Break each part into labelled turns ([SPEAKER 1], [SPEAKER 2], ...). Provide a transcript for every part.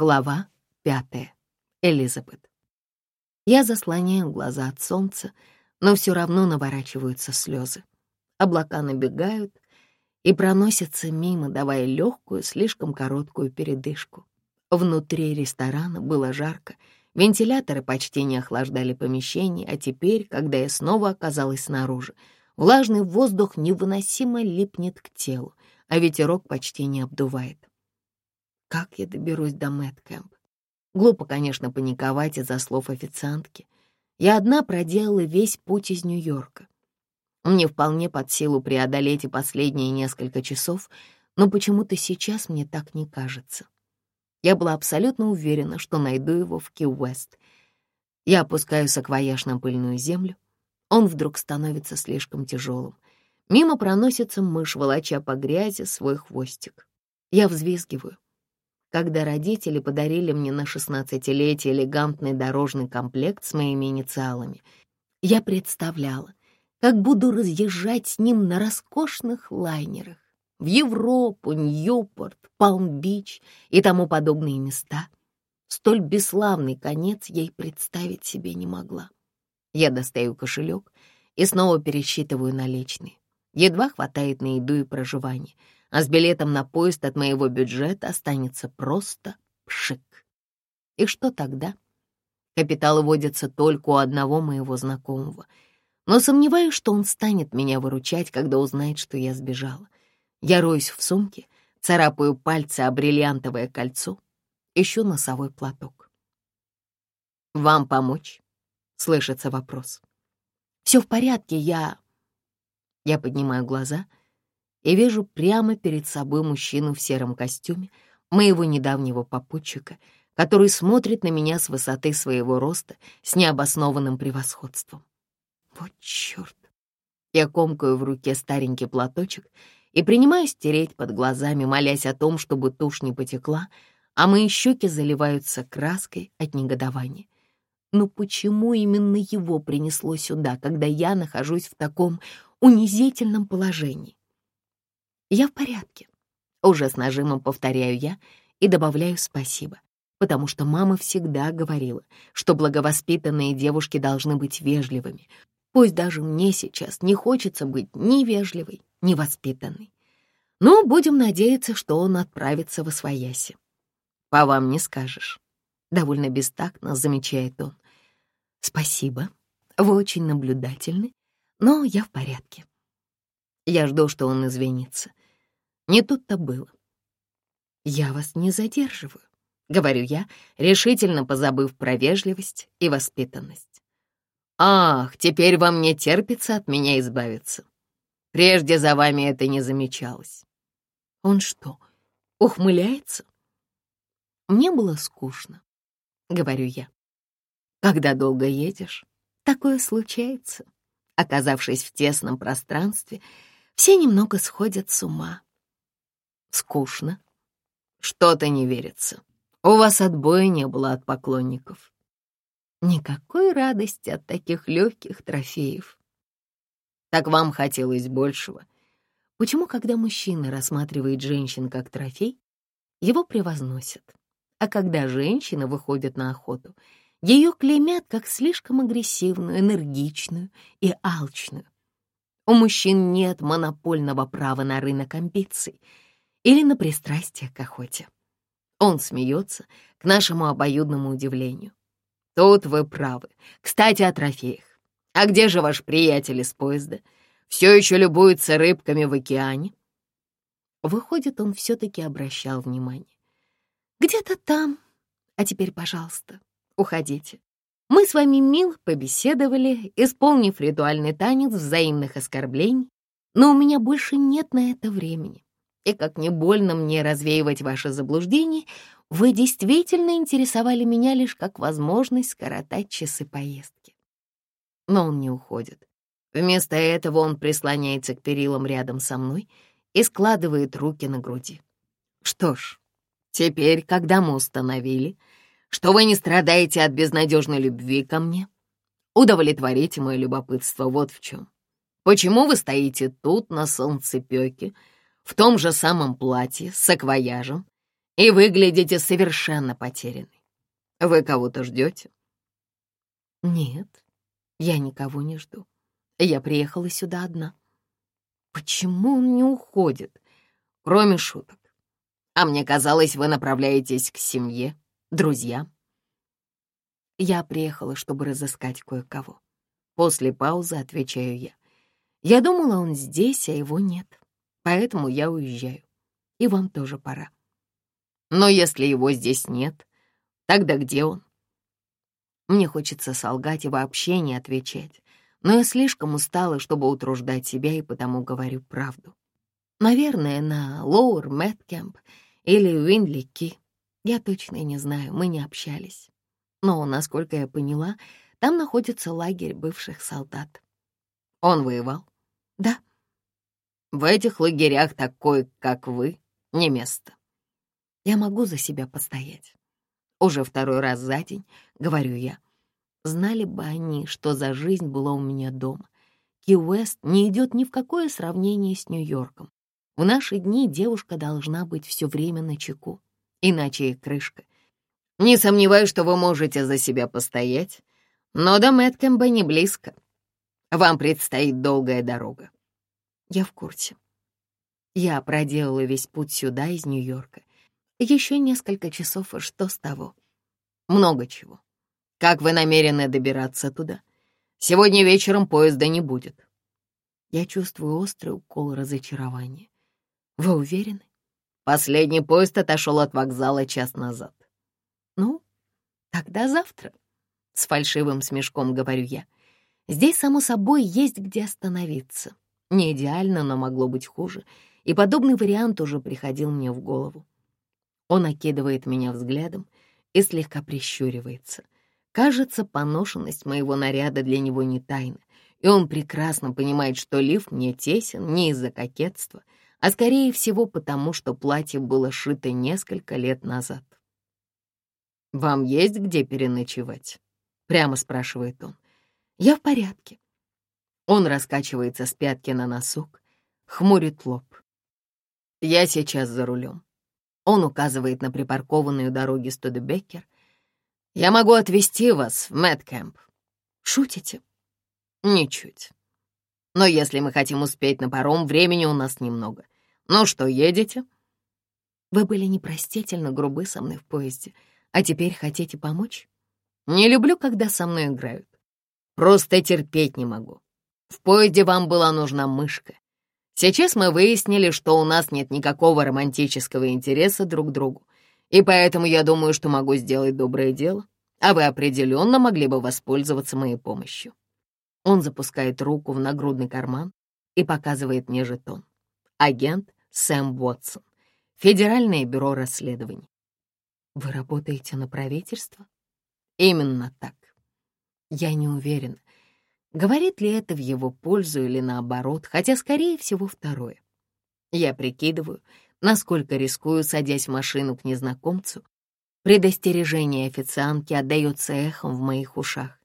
[SPEAKER 1] Глава пятая. Элизабет. Я заслоняю глаза от солнца, но все равно наворачиваются слезы. Облака набегают и проносятся мимо, давая легкую, слишком короткую передышку. Внутри ресторана было жарко, вентиляторы почти не охлаждали помещение, а теперь, когда я снова оказалась снаружи, влажный воздух невыносимо липнет к телу, а ветерок почти не обдувает. Как я доберусь до Мэткэмп? Глупо, конечно, паниковать из-за слов официантки. Я одна проделала весь путь из Нью-Йорка. Мне вполне под силу преодолеть и последние несколько часов, но почему-то сейчас мне так не кажется. Я была абсолютно уверена, что найду его в Ки-Уэст. Я опускаю саквояж на пыльную землю. Он вдруг становится слишком тяжелым. Мимо проносится мышь, волоча по грязи свой хвостик. Я взвизгиваю когда родители подарили мне на шестнадцатилетие элегантный дорожный комплект с моими инициалами. Я представляла, как буду разъезжать с ним на роскошных лайнерах в Европу, Ньюпорт, Палм-Бич и тому подобные места. Столь бесславный конец я и представить себе не могла. Я достаю кошелек и снова пересчитываю наличные. Едва хватает на еду и проживание — а с билетом на поезд от моего бюджета останется просто пшик. И что тогда? Капиталы водятся только у одного моего знакомого, но сомневаюсь, что он станет меня выручать, когда узнает, что я сбежала. Я роюсь в сумке, царапаю пальцы о бриллиантовое кольцо, ищу носовой платок. «Вам помочь?» — слышится вопрос. «Все в порядке, я...» Я поднимаю глаза — и вижу прямо перед собой мужчину в сером костюме, моего недавнего попутчика, который смотрит на меня с высоты своего роста с необоснованным превосходством. Вот черт! Я комкаю в руке старенький платочек и принимаю стереть под глазами, молясь о том, чтобы тушь не потекла, а мои щеки заливаются краской от негодования. Но почему именно его принесло сюда, когда я нахожусь в таком унизительном положении? Я в порядке. Уже с нажимом повторяю я и добавляю спасибо, потому что мама всегда говорила, что благовоспитанные девушки должны быть вежливыми, пусть даже мне сейчас не хочется быть ни вежливой, ни воспитанной. Но будем надеяться, что он отправится в Освояси. По вам не скажешь. Довольно бестактно замечает он. Спасибо, вы очень наблюдательны, но я в порядке. Я жду, что он извинится. Не тут-то было. «Я вас не задерживаю», — говорю я, решительно позабыв про вежливость и воспитанность. «Ах, теперь вам не терпится от меня избавиться. Прежде за вами это не замечалось». «Он что, ухмыляется?» «Мне было скучно», — говорю я. «Когда долго едешь, такое случается. Оказавшись в тесном пространстве, все немного сходят с ума. Скучно. Что-то не верится. У вас отбоя не было от поклонников. Никакой радости от таких легких трофеев. Так вам хотелось большего. Почему, когда мужчина рассматривает женщин как трофей, его превозносят, а когда женщина выходит на охоту, ее клеймят как слишком агрессивную, энергичную и алчную? У мужчин нет монопольного права на рынок амбиций — или на пристрастие к охоте. Он смеется, к нашему обоюдному удивлению. Тут вы правы. Кстати, о трофеях. А где же ваш приятель из поезда? Все еще любуется рыбками в океане? Выходит, он все-таки обращал внимание. Где-то там. А теперь, пожалуйста, уходите. Мы с вами мило побеседовали, исполнив ритуальный танец взаимных оскорблений, но у меня больше нет на это времени. И как не больно мне развеивать ваше заблуждение, вы действительно интересовали меня лишь как возможность скоротать часы поездки. Но он не уходит. Вместо этого он прислоняется к перилам рядом со мной и складывает руки на груди. Что ж, теперь, когда мы установили, что вы не страдаете от безнадежной любви ко мне, удовлетворите мое любопытство вот в чем. Почему вы стоите тут, на солнцепёке, в том же самом платье, с акваяжем, и выглядите совершенно потерянной. Вы кого-то ждете? Нет, я никого не жду. Я приехала сюда одна. Почему он не уходит? Кроме шуток. А мне казалось, вы направляетесь к семье, друзьям. Я приехала, чтобы разыскать кое-кого. После паузы отвечаю я. Я думала, он здесь, а его нет. Поэтому я уезжаю. И вам тоже пора. Но если его здесь нет, тогда где он? Мне хочется солгать и вообще не отвечать, но я слишком устала, чтобы утруждать себя, и потому говорю правду. Наверное, на Лоуэр Мэткэмп или Уинли Ки. Я точно не знаю, мы не общались. Но, насколько я поняла, там находится лагерь бывших солдат. Он воевал? Да. В этих лагерях такой, как вы, не место. Я могу за себя постоять. Уже второй раз за день, говорю я. Знали бы они, что за жизнь была у меня дома. Ки-Уэст не идет ни в какое сравнение с Нью-Йорком. В наши дни девушка должна быть все время на чеку, иначе и крышка. Не сомневаюсь, что вы можете за себя постоять, но до Мэткэмба не близко. Вам предстоит долгая дорога. Я в курсе. Я проделала весь путь сюда из Нью-Йорка. Еще несколько часов, и что с того? Много чего. Как вы намерены добираться туда? Сегодня вечером поезда не будет. Я чувствую острый укол разочарования. Вы уверены? Последний поезд отошел от вокзала час назад. Ну, тогда завтра. С фальшивым смешком говорю я. Здесь, само собой, есть где остановиться. Не идеально, но могло быть хуже. И подобный вариант уже приходил мне в голову. Он окидывает меня взглядом и слегка прищуривается. Кажется, поношенность моего наряда для него не тайна, и он прекрасно понимает, что лиф мне тесен не из-за кокетства, а скорее всего потому, что платье было шито несколько лет назад. «Вам есть где переночевать?» — прямо спрашивает он. «Я в порядке». Он раскачивается с пятки на носок, хмурит лоб. «Я сейчас за рулем. Он указывает на припаркованную дороге Студебеккер. «Я могу отвезти вас в Мэткэмп». «Шутите?» «Ничуть. Но если мы хотим успеть на паром, времени у нас немного. Ну что, едете?» «Вы были непростительно грубы со мной в поезде, а теперь хотите помочь?» «Не люблю, когда со мной играют. Просто терпеть не могу. В поезде вам была нужна мышка, Сейчас мы выяснили, что у нас нет никакого романтического интереса друг к другу, и поэтому я думаю, что могу сделать доброе дело, а вы определенно могли бы воспользоваться моей помощью». Он запускает руку в нагрудный карман и показывает мне жетон. Агент Сэм Уотсон, Федеральное бюро расследований. «Вы работаете на правительство?» «Именно так. Я не уверена, Говорит ли это в его пользу или наоборот, хотя, скорее всего, второе. Я прикидываю, насколько рискую, садясь в машину к незнакомцу. Предостережение официантки отдается эхом в моих ушах.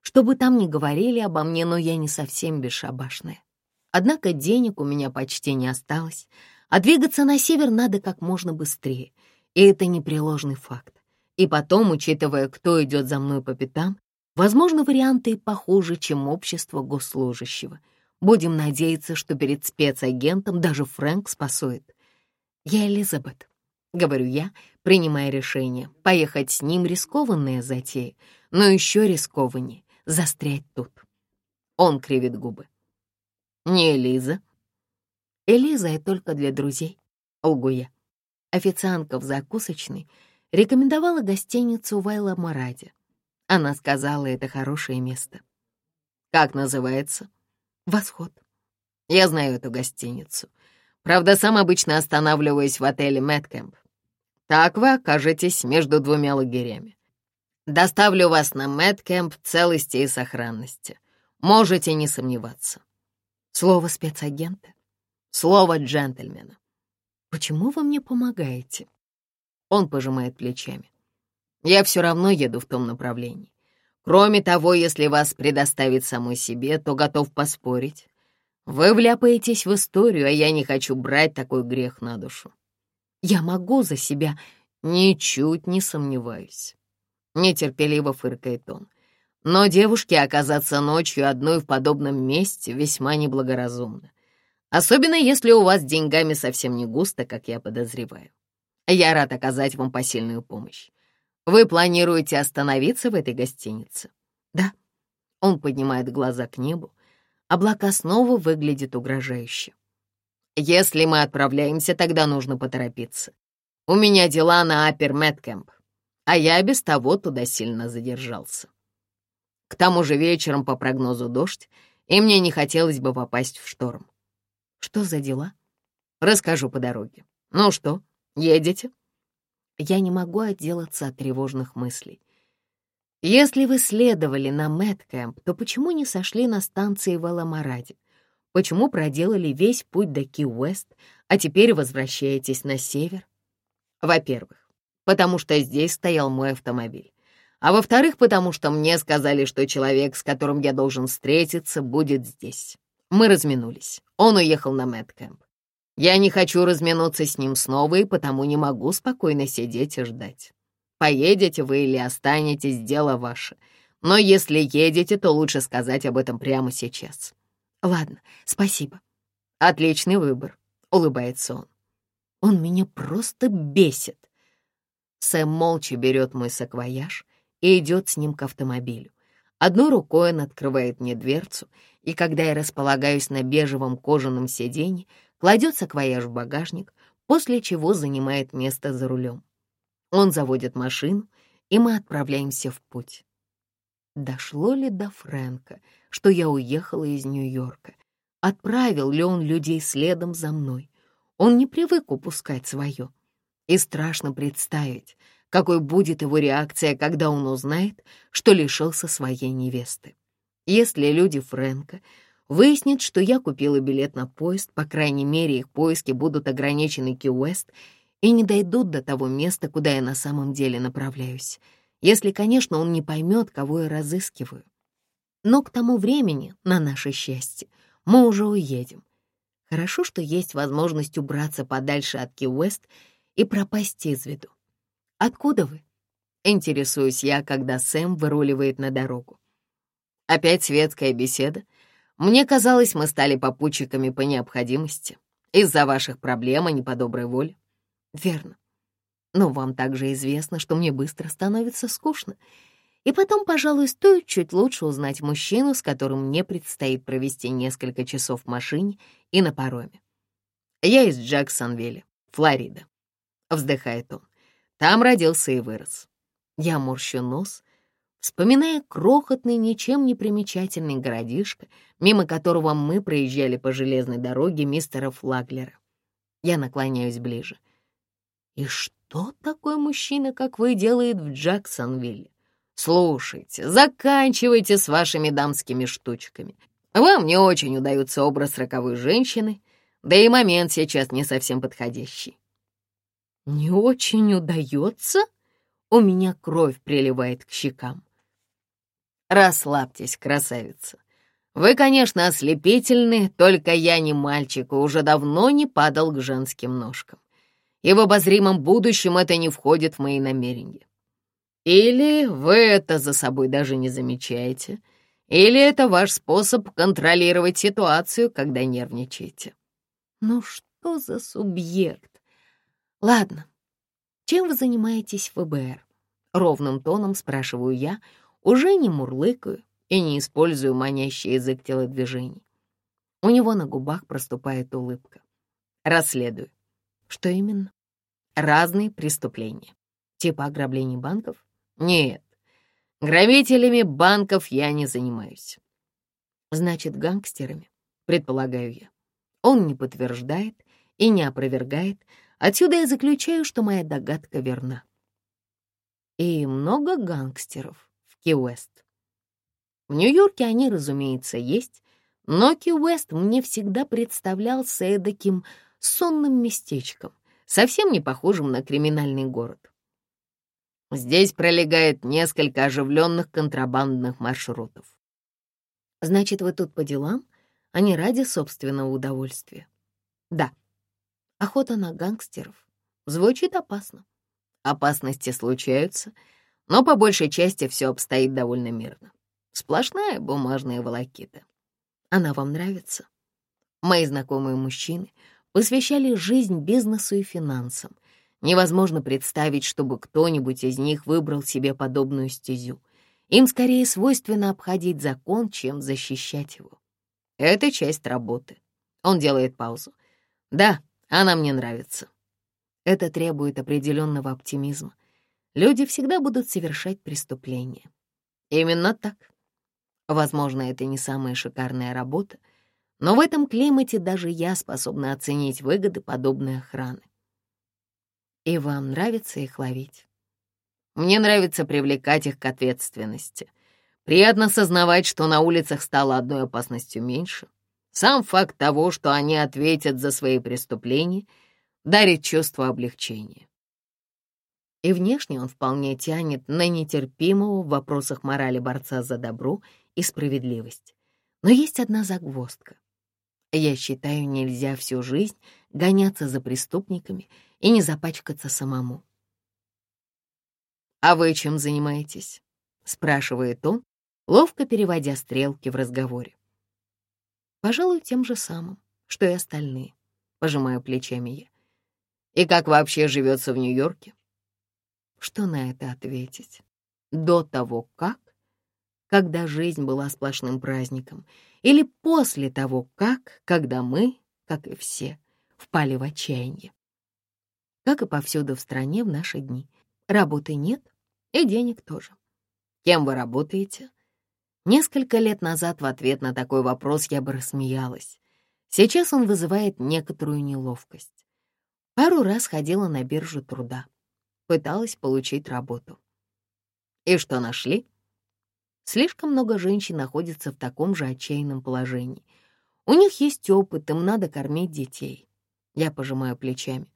[SPEAKER 1] Что бы там ни говорили обо мне, но я не совсем бесшабашная. Однако денег у меня почти не осталось, а двигаться на север надо как можно быстрее, и это непреложный факт. И потом, учитывая, кто идет за мной по пятам, Возможно, варианты и похуже, чем общество госслужащего. Будем надеяться, что перед спецагентом даже Фрэнк спасует. Я Элизабет, — говорю я, принимая решение. Поехать с ним — рискованная затея, но еще рискованнее — застрять тут. Он кривит губы. Не Элиза. Элиза — это только для друзей, — лгу я. Официантка в закусочной рекомендовала гостиницу Вайла Мараде. Она сказала, это хорошее место. Как называется? Восход. Я знаю эту гостиницу. Правда, сам обычно останавливаюсь в отеле Мэткэмп. Так вы окажетесь между двумя лагерями. Доставлю вас на Мэткэмп целости и сохранности. Можете не сомневаться. Слово спецагента? Слово джентльмена. Почему вы мне помогаете? Он пожимает плечами. Я все равно еду в том направлении. Кроме того, если вас предоставить самой себе, то готов поспорить. Вы вляпаетесь в историю, а я не хочу брать такой грех на душу. Я могу за себя. Ничуть не сомневаюсь. Нетерпеливо фыркает он. Но девушке оказаться ночью одной в подобном месте весьма неблагоразумно. Особенно если у вас деньгами совсем не густо, как я подозреваю. Я рад оказать вам посильную помощь. Вы планируете остановиться в этой гостинице? Да. Он поднимает глаза к небу. Облака снова выглядят угрожающе. Если мы отправляемся, тогда нужно поторопиться. У меня дела на Апер Мэткэмп, а я без того туда сильно задержался. К тому же вечером по прогнозу дождь, и мне не хотелось бы попасть в шторм. Что за дела? Расскажу по дороге. Ну что, едете? Я не могу отделаться от тревожных мыслей. Если вы следовали на Мэткэмп, то почему не сошли на станции в Аламараде? Почему проделали весь путь до Ки-Уэст, а теперь возвращаетесь на север? Во-первых, потому что здесь стоял мой автомобиль. А во-вторых, потому что мне сказали, что человек, с которым я должен встретиться, будет здесь. Мы разминулись. Он уехал на Мэткэмп. Я не хочу разминуться с ним снова и потому не могу спокойно сидеть и ждать. Поедете вы или останетесь, дело ваше. Но если едете, то лучше сказать об этом прямо сейчас. Ладно, спасибо. Отличный выбор, улыбается он. Он меня просто бесит. Сэм молча берет мой саквояж и идет с ним к автомобилю. Одной рукой он открывает мне дверцу, и когда я располагаюсь на бежевом кожаном сиденье, кладет саквояж в багажник, после чего занимает место за рулем. Он заводит машину, и мы отправляемся в путь. Дошло ли до Фрэнка, что я уехала из Нью-Йорка? Отправил ли он людей следом за мной? Он не привык упускать свое. И страшно представить, какой будет его реакция, когда он узнает, что лишился своей невесты. Если люди Фрэнка выяснят, что я купила билет на поезд, по крайней мере, их поиски будут ограничены Ки-Уэст и не дойдут до того места, куда я на самом деле направляюсь — если, конечно, он не поймет, кого я разыскиваю. Но к тому времени, на наше счастье, мы уже уедем. Хорошо, что есть возможность убраться подальше от Ки-Уэст и пропасть из виду. Откуда вы? Интересуюсь я, когда Сэм выруливает на дорогу. Опять светская беседа. Мне казалось, мы стали попутчиками по необходимости. Из-за ваших проблем, а не по доброй воле. Верно. Но вам также известно, что мне быстро становится скучно. И потом, пожалуй, стоит чуть лучше узнать мужчину, с которым мне предстоит провести несколько часов в машине и на пароме. Я из Джексонвилля, Флорида. Вздыхает он. Там родился и вырос. Я морщу нос, вспоминая крохотный, ничем не примечательный городишко, мимо которого мы проезжали по железной дороге мистера Флаглера. Я наклоняюсь ближе. И что? такой мужчина, как вы, делает в Джексонвилле? Слушайте, заканчивайте с вашими дамскими штучками. Вам не очень удается образ роковой женщины, да и момент сейчас не совсем подходящий. Не очень удается? У меня кровь приливает к щекам. Расслабьтесь, красавица. Вы, конечно, ослепительны, только я не мальчик и уже давно не падал к женским ножкам и в обозримом будущем это не входит в мои намерения. Или вы это за собой даже не замечаете, или это ваш способ контролировать ситуацию, когда нервничаете. Ну что за субъект? Ладно, чем вы занимаетесь в ФБР? Ровным тоном спрашиваю я, уже не мурлыкаю и не использую манящий язык телодвижений. У него на губах проступает улыбка. Расследую. Что именно? Разные преступления. Типа ограблений банков? Нет, грабителями банков я не занимаюсь. Значит, гангстерами, предполагаю я. Он не подтверждает и не опровергает. Отсюда я заключаю, что моя догадка верна. И много гангстеров Ки-Уэст. В Нью-Йорке они, разумеется, есть, но Ки-Уэст мне всегда представлялся эдаким сонным местечком, совсем не похожим на криминальный город. Здесь пролегает несколько оживленных контрабандных маршрутов. Значит, вы тут по делам, а не ради собственного удовольствия? Да. Охота на гангстеров Звучит опасно. Опасности случаются, но по большей части все обстоит довольно мирно. Сплошная бумажная волокита. Она вам нравится? Мои знакомые мужчины посвящали жизнь бизнесу и финансам. Невозможно представить, чтобы кто-нибудь из них выбрал себе подобную стезю. Им скорее свойственно обходить закон, чем защищать его. Это часть работы. Он делает паузу. Да, она мне нравится. Это требует определенного оптимизма. Люди всегда будут совершать преступления. Именно так. Возможно, это не самая шикарная работа, но в этом климате даже я способна оценить выгоды подобной охраны. И вам нравится их ловить? Мне нравится привлекать их к ответственности. Приятно сознавать, что на улицах стало одной опасностью меньше. Сам факт того, что они ответят за свои преступления, дарит чувство облегчения. И внешне он вполне тянет на нетерпимого в вопросах морали борца за добро и справедливость. Но есть одна загвоздка. Я считаю, нельзя всю жизнь гоняться за преступниками и не запачкаться самому. «А вы чем занимаетесь?» — спрашивает он, ловко переводя стрелки в разговоре. «Пожалуй, тем же самым, что и остальные», — пожимаю плечами я. «И как вообще живется в Нью-Йорке?» Что на это ответить? До того, как? Когда жизнь была сплошным праздником, или после того, как, когда мы, как и все, впали в отчаяние. Как и повсюду в стране в наши дни. Работы нет, и денег тоже. Кем вы работаете? Несколько лет назад в ответ на такой вопрос я бы рассмеялась. Сейчас он вызывает некоторую неловкость. Пару раз ходила на биржу труда. Пыталась получить работу. И что нашли? Слишком много женщин находится в таком же отчаянном положении. У них есть опыт, им надо кормить детей. Я пожимаю плечами.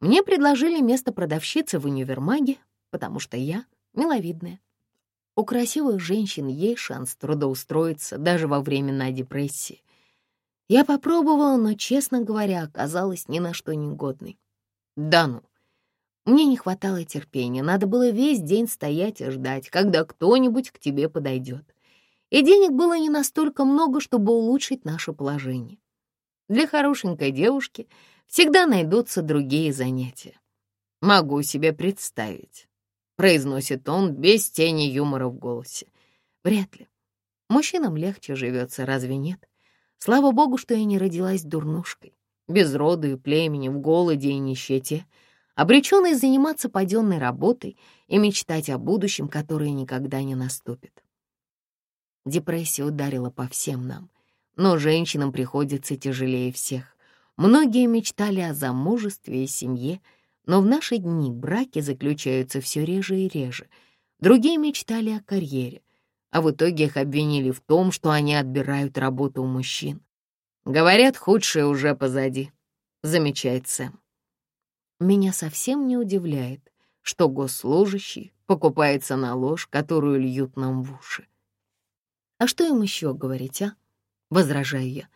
[SPEAKER 1] Мне предложили место продавщицы в универмаге, потому что я миловидная. У красивых женщин есть шанс трудоустроиться даже во времена депрессии. Я попробовала, но, честно говоря, оказалась ни на что негодной. Да ну, мне не хватало терпения, надо было весь день стоять и ждать, когда кто-нибудь к тебе подойдет. И денег было не настолько много, чтобы улучшить наше положение. Для хорошенькой девушки всегда найдутся другие занятия. Могу себе представить, — произносит он без тени юмора в голосе. Вряд ли. Мужчинам легче живется, разве нет? Слава богу, что я не родилась дурнушкой, без роду и племени, в голоде и нищете — обреченный заниматься паденной работой и мечтать о будущем, которое никогда не наступит. Депрессия ударила по всем нам, но женщинам приходится тяжелее всех. Многие мечтали о замужестве и семье, но в наши дни браки заключаются все реже и реже. Другие мечтали о карьере, а в итоге их обвинили в том, что они отбирают работу у мужчин. «Говорят, худшее уже позади», — замечает Сэм. Меня совсем не удивляет, что госслужащий покупается на ложь, которую льют нам в уши. А что им еще говорить, а? Возражаю я.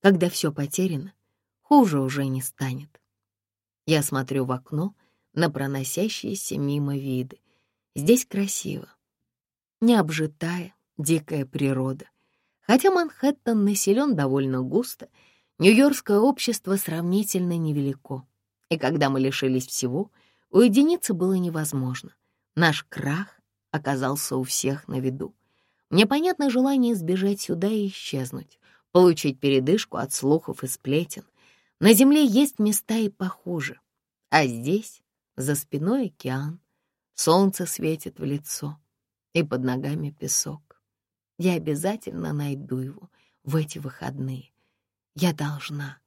[SPEAKER 1] Когда все потеряно, хуже уже не станет. Я смотрю в окно на проносящиеся мимо виды. Здесь красиво. Необжитая, дикая природа. Хотя Манхэттен населен довольно густо, нью-йоркское общество сравнительно невелико. И когда мы лишились всего, уединиться было невозможно. Наш крах оказался у всех на виду. Мне понятно желание сбежать сюда и исчезнуть, получить передышку от слухов и сплетен. На земле есть места и похуже. А здесь, за спиной океан, солнце светит в лицо, и под ногами песок. Я обязательно найду его в эти выходные. Я должна.